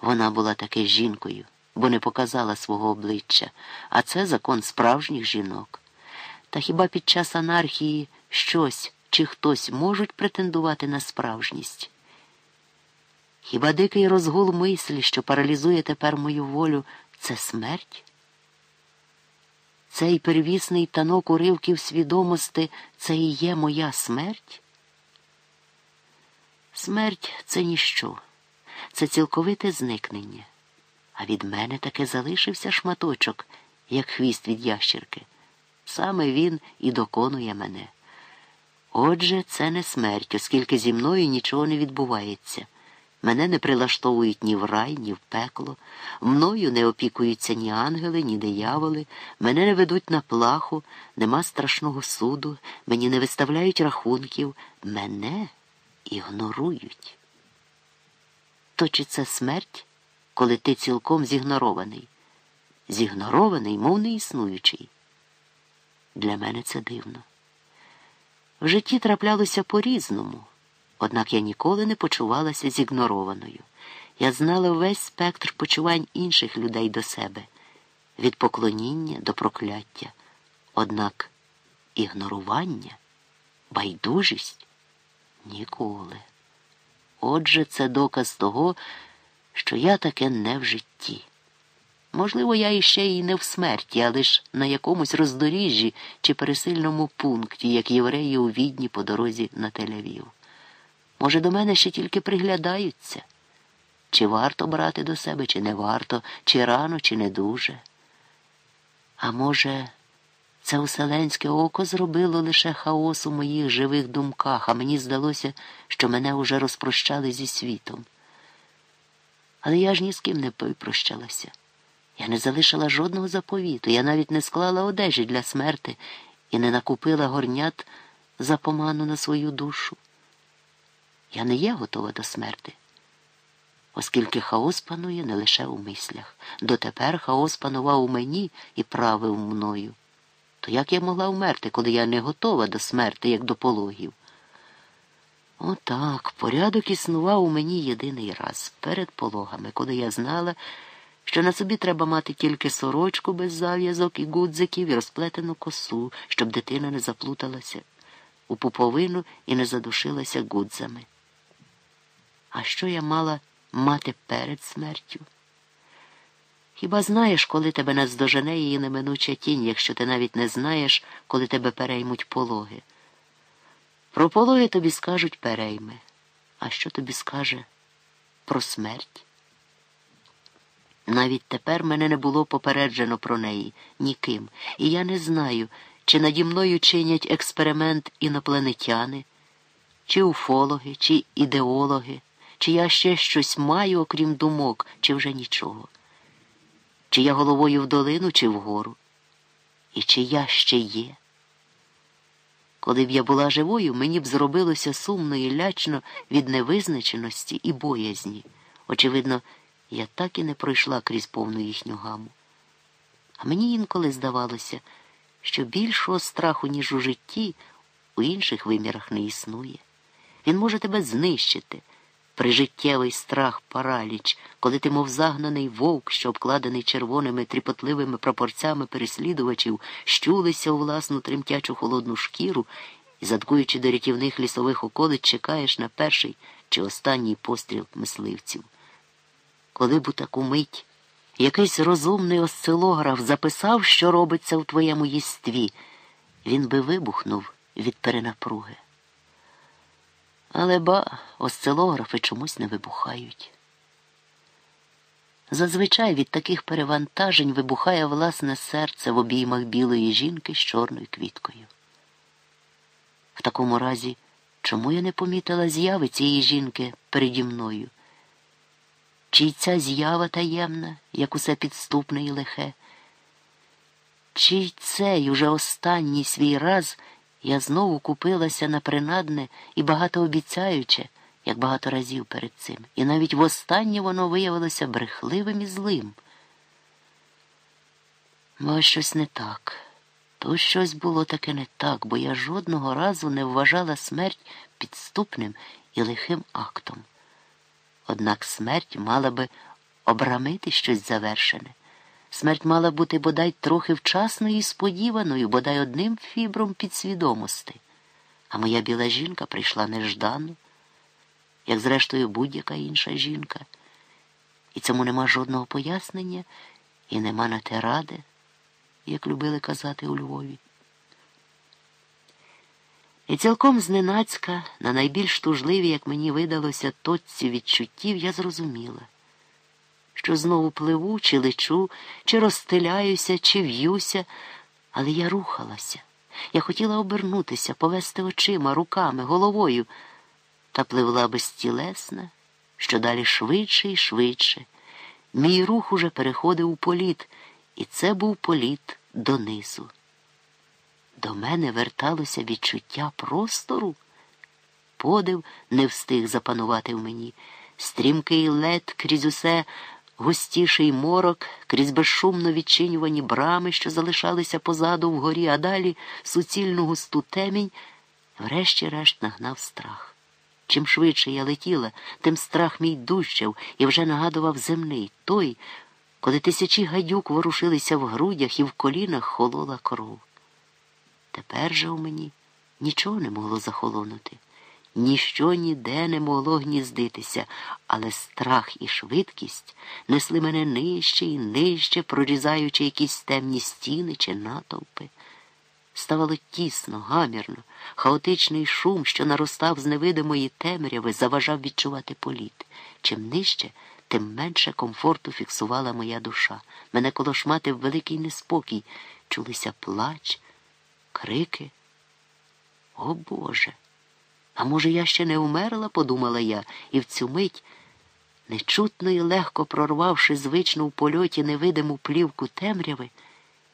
Вона була таки жінкою, бо не показала свого обличчя, а це закон справжніх жінок. Та хіба під час анархії щось чи хтось можуть претендувати на справжність? Хіба дикий розгул мислі, що паралізує тепер мою волю, це смерть? Цей первісний танок уривків свідомості це і є моя смерть? Смерть це ніщо, це цілковите зникнення. А від мене таки залишився шматочок, як хвіст від ящерки. Саме він і доконує мене. Отже, це не смерть, оскільки зі мною нічого не відбувається. Мене не прилаштовують ні в рай, ні в пекло, мною не опікуються ні ангели, ні дияволи, мене не ведуть на плаху, нема страшного суду, мені не виставляють рахунків, мене ігнорують. То чи це смерть, коли ти цілком зігнорований? Зігнорований, мов не існуючий. Для мене це дивно. В житті траплялося по-різному. Однак я ніколи не почувалася зігнорованою. Я знала весь спектр почувань інших людей до себе, від поклоніння до прокляття. Однак ігнорування, байдужість ніколи. Отже, це доказ того, що я таке не в житті. Можливо, я іще і не в смерті, а лиш на якомусь роздоріжжі чи пересильному пункті, як євреї у відні по дорозі на Тель-Авів. Може, до мене ще тільки приглядаються, чи варто брати до себе, чи не варто, чи рано, чи не дуже. А може, це уселенське око зробило лише хаос у моїх живих думках, а мені здалося, що мене уже розпрощали зі світом. Але я ж ні з ким не попрощалася. Я не залишила жодного заповіту, я навіть не склала одежі для смерти і не накупила горнят за поману на свою душу. Я не є готова до смерти, оскільки хаос панує не лише у мислях. Дотепер хаос панував у мені і правив мною. То як я могла вмерти, коли я не готова до смерти, як до пологів? Отак, порядок існував у мені єдиний раз перед пологами, коли я знала, що на собі треба мати тільки сорочку без зав'язок і гудзиків і розплетену косу, щоб дитина не заплуталася у пуповину і не задушилася гудзами. А що я мала мати перед смертю? Хіба знаєш, коли тебе наздожене її неминуча тінь, якщо ти навіть не знаєш, коли тебе переймуть пологи? Про пологи тобі скажуть перейми. А що тобі скаже про смерть? Навіть тепер мене не було попереджено про неї ніким, і я не знаю, чи наді мною чинять експеримент інопланетяни, чи уфологи, чи ідеологи, чи я ще щось маю, окрім думок, чи вже нічого, чи я головою в долину, чи вгору, і чи я ще є. Коли б я була живою, мені б зробилося сумно і лячно від невизначеності і боязні. Очевидно, я так і не пройшла крізь повну їхню гаму. А мені інколи здавалося, що більшого страху, ніж у житті, у інших вимірах не існує. Він може тебе знищити. Прижиттєвий страх, параліч, коли ти, мов загнаний вовк, що обкладений червоними тріпотливими прапорцями переслідувачів, щулися у власну тремтячу холодну шкіру і, заткуючи до рятівних лісових околиць, чекаєш на перший чи останній постріл мисливців. Коли б у таку мить якийсь розумний осцилограф записав, що робиться в твоєму єстві, він би вибухнув від перенапруги. Але ба, осцилографи чомусь не вибухають. Зазвичай від таких перевантажень вибухає власне серце в обіймах білої жінки з чорною квіткою. В такому разі, чому я не помітила зяви цієї жінки переді мною? Чи ця з'ява таємна, як усе підступне і лихе? Чи цей уже останній свій раз я знову купилася на принадне і багатообіцяюче, як багато разів перед цим, і навіть востаннє воно виявилося брехливим і злим. Бо щось не так. То щось було таке не так, бо я жодного разу не вважала смерть підступним і лихим актом. Однак смерть мала би обрамити щось завершене. Смерть мала бути бодай трохи вчасною і сподіваною, бодай одним фібром підсвідомости. А моя біла жінка прийшла неждано, як зрештою будь-яка інша жінка. І цьому нема жодного пояснення і нема на те ради, як любили казати у Львові. І цілком зненацька, на найбільш тужливі, як мені видалося, точці відчуттів, я зрозуміла, що знову пливу, чи лечу, чи розстеляюся, чи в'юся, але я рухалася. Я хотіла обернутися, повести очима, руками, головою, та пливла безтілесна, що далі швидше і швидше. Мій рух уже переходив у політ, і це був політ донизу. До мене верталося відчуття простору. Подив не встиг запанувати в мені. Стрімкий лед крізь усе густіший морок, крізь безшумно відчинювані брами, що залишалися позаду вгорі, а далі суцільну густу темінь, врешті-решт нагнав страх. Чим швидше я летіла, тим страх мій дужчав і вже нагадував земний той, коли тисячі гадюк ворушилися в грудях і в колінах холола кров. Тепер же у мені нічого не могло захолонути, ніщо ніде не могло гніздитися, але страх і швидкість несли мене нижче і нижче, прорізаючи якісь темні стіни чи натовпи. Ставало тісно, гамірно, хаотичний шум, що наростав з невидимої темряви, заважав відчувати політ. Чим нижче, тим менше комфорту фіксувала моя душа. Мене колошматив великий неспокій, чулися плач крики. О Боже! А може, я ще не умерла, подумала я, і в цю мить, нечутно і легко прорвавши звичну в польоті невидиму плівку темряви,